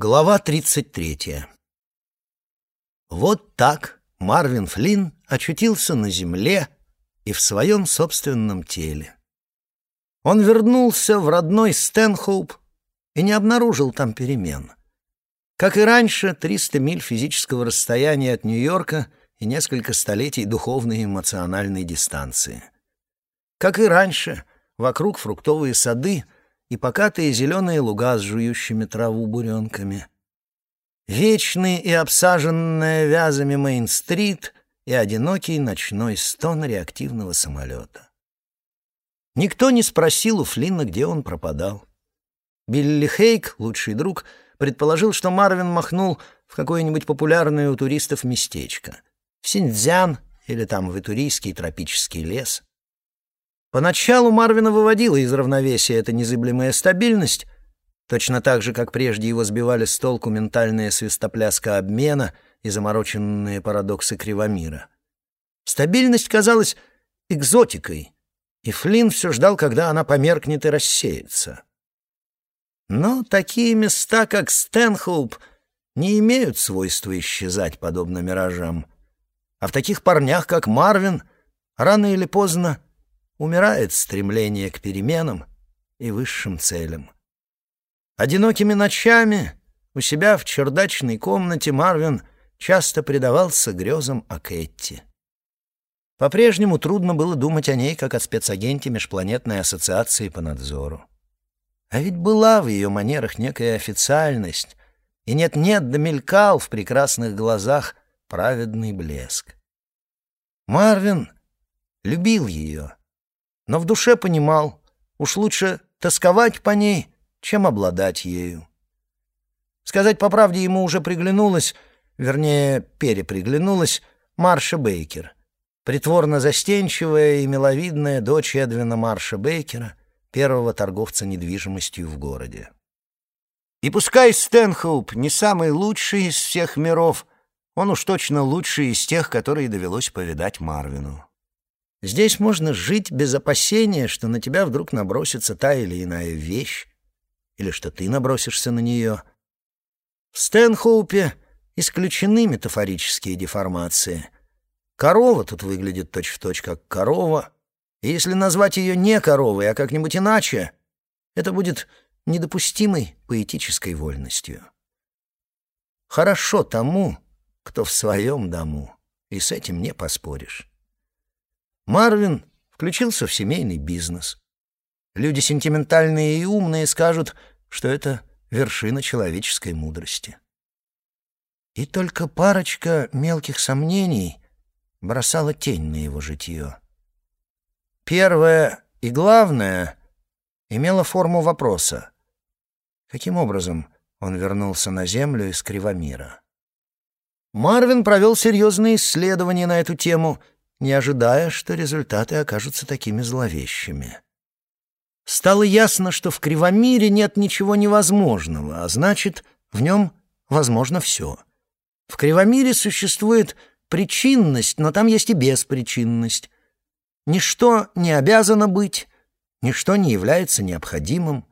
Глава 33. Вот так Марвин Флинн очутился на земле и в своем собственном теле. Он вернулся в родной Стэнхоуп и не обнаружил там перемен. Как и раньше, 300 миль физического расстояния от Нью-Йорка и несколько столетий духовной и эмоциональной дистанции. Как и раньше, вокруг фруктовые сады — и покатые зеленые луга с жующими траву буренками. Вечный и обсаженная вязами Мейн-стрит и одинокий ночной стон реактивного самолета. Никто не спросил у Флинна, где он пропадал. Билли Хейк, лучший друг, предположил, что Марвин махнул в какое-нибудь популярное у туристов местечко. В Синьцзян или там в Итурийский тропический лес. Поначалу Марвина выводила из равновесия эта незыблемая стабильность, точно так же, как прежде его сбивали с толку ментальная свистопляска обмена и замороченные парадоксы кривомира. Стабильность казалась экзотикой, и Флинн все ждал, когда она померкнет и рассеется. Но такие места, как Стэнхоуп, не имеют свойства исчезать, подобно миражам. А в таких парнях, как Марвин, рано или поздно умирает стремление к переменам и высшим целям. Одинокими ночами у себя в чердачной комнате Марвин часто предавался грезам о Кэтти. По-прежнему трудно было думать о ней, как о спецагенте Межпланетной ассоциации по надзору. А ведь была в ее манерах некая официальность, и нет-нет, да мелькал в прекрасных глазах праведный блеск. Марвин любил ее — но в душе понимал, уж лучше тосковать по ней, чем обладать ею. Сказать по правде, ему уже приглянулась, вернее, переприглянулась, Марша Бейкер, притворно застенчивая и миловидная дочь Эдвина Марша Бейкера, первого торговца недвижимостью в городе. И пускай Стэнхоуп не самый лучший из всех миров, он уж точно лучший из тех, которые довелось повидать Марвину. Здесь можно жить без опасения, что на тебя вдруг набросится та или иная вещь, или что ты набросишься на нее. В Стэнхоупе исключены метафорические деформации. Корова тут выглядит точь-в-точь точь как корова, и если назвать ее не коровой, а как-нибудь иначе, это будет недопустимой поэтической вольностью. Хорошо тому, кто в своем дому, и с этим не поспоришь. Марвин включился в семейный бизнес. Люди сентиментальные и умные скажут, что это вершина человеческой мудрости. И только парочка мелких сомнений бросала тень на его житье. Первое и главное имело форму вопроса. Каким образом он вернулся на Землю из Кривомира? Марвин провел серьезные исследования на эту тему — не ожидая, что результаты окажутся такими зловещими. Стало ясно, что в Кривомире нет ничего невозможного, а значит, в нем возможно все. В Кривомире существует причинность, но там есть и беспричинность. Ничто не обязано быть, ничто не является необходимым.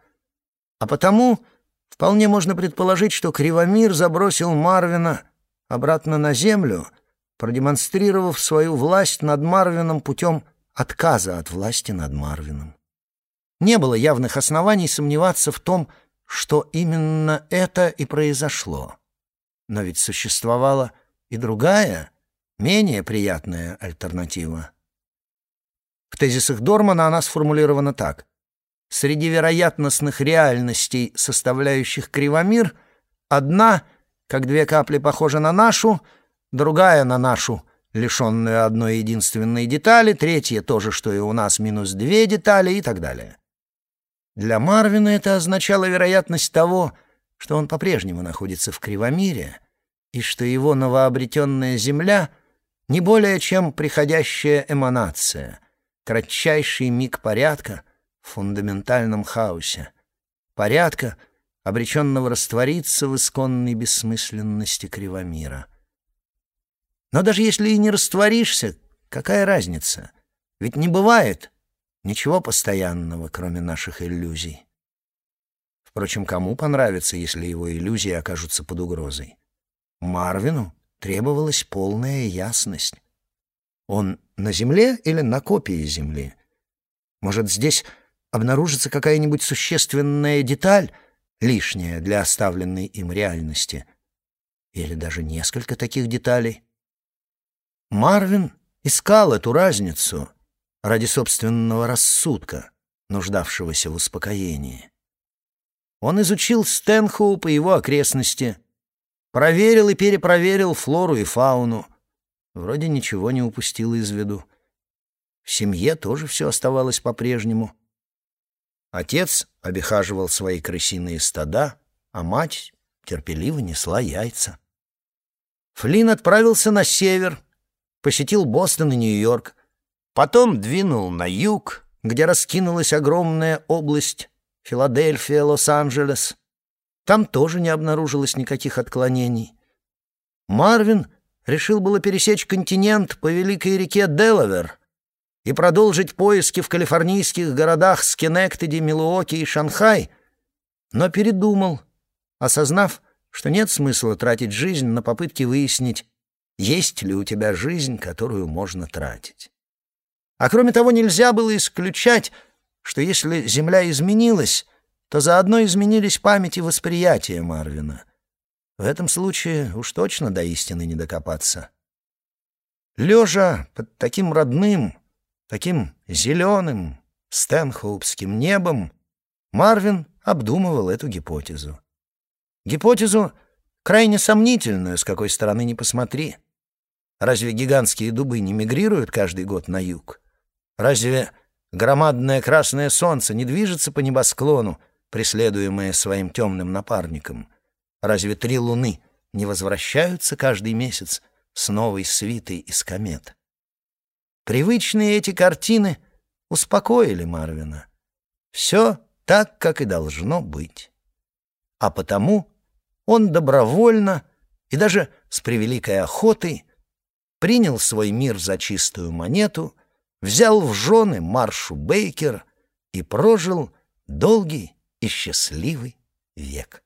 А потому вполне можно предположить, что Кривомир забросил Марвина обратно на землю — продемонстрировав свою власть над Марвином путем отказа от власти над Марвином. Не было явных оснований сомневаться в том, что именно это и произошло. Но ведь существовала и другая, менее приятная альтернатива. В тезисах Дормана она сформулирована так. Среди вероятностных реальностей, составляющих кривомир, одна, как две капли похожа на нашу — другая на нашу, лишенную одной единственной детали, третья тоже, что и у нас, минус две детали и так далее. Для Марвина это означало вероятность того, что он по-прежнему находится в Кривомире, и что его новообретенная Земля не более чем приходящая эманация, кратчайший миг порядка в фундаментальном хаосе, порядка, обреченного раствориться в исконной бессмысленности Кривомира — но даже если и не растворишься, какая разница? Ведь не бывает ничего постоянного, кроме наших иллюзий. Впрочем, кому понравится, если его иллюзии окажутся под угрозой? Марвину требовалась полная ясность. Он на Земле или на копии Земли? Может, здесь обнаружится какая-нибудь существенная деталь, лишняя для оставленной им реальности? Или даже несколько таких деталей? Марвин искал эту разницу ради собственного рассудка, нуждавшегося в успокоении. Он изучил Стэнхоуп и его окрестности, проверил и перепроверил флору и фауну. Вроде ничего не упустил из виду. В семье тоже все оставалось по-прежнему. Отец обихаживал свои крысиные стада, а мать терпеливо несла яйца. Флинн отправился на север, посетил Бостон и Нью-Йорк, потом двинул на юг, где раскинулась огромная область Филадельфия, Лос-Анджелес. Там тоже не обнаружилось никаких отклонений. Марвин решил было пересечь континент по великой реке Делавер и продолжить поиски в калифорнийских городах Скинектеди, Милуоки и Шанхай, но передумал, осознав, что нет смысла тратить жизнь на попытки выяснить, есть ли у тебя жизнь, которую можно тратить. А кроме того, нельзя было исключать, что если Земля изменилась, то заодно изменились память и восприятие Марвина. В этом случае уж точно до истины не докопаться. Лежа под таким родным, таким зеленым, стэнхоупским небом, Марвин обдумывал эту гипотезу. Гипотезу крайне сомнительную, с какой стороны ни посмотри. Разве гигантские дубы не мигрируют каждый год на юг? Разве Громадное красное солнце не движется по небосклону, преследуемое своим темным напарником. Разве три луны не возвращаются каждый месяц с новой свитой из комет? Привычные эти картины успокоили Марвина. Все так, как и должно быть. А потому он добровольно и даже с превеликой охотой принял свой мир за чистую монету — взял в жены Маршу Бейкер и прожил долгий и счастливый век.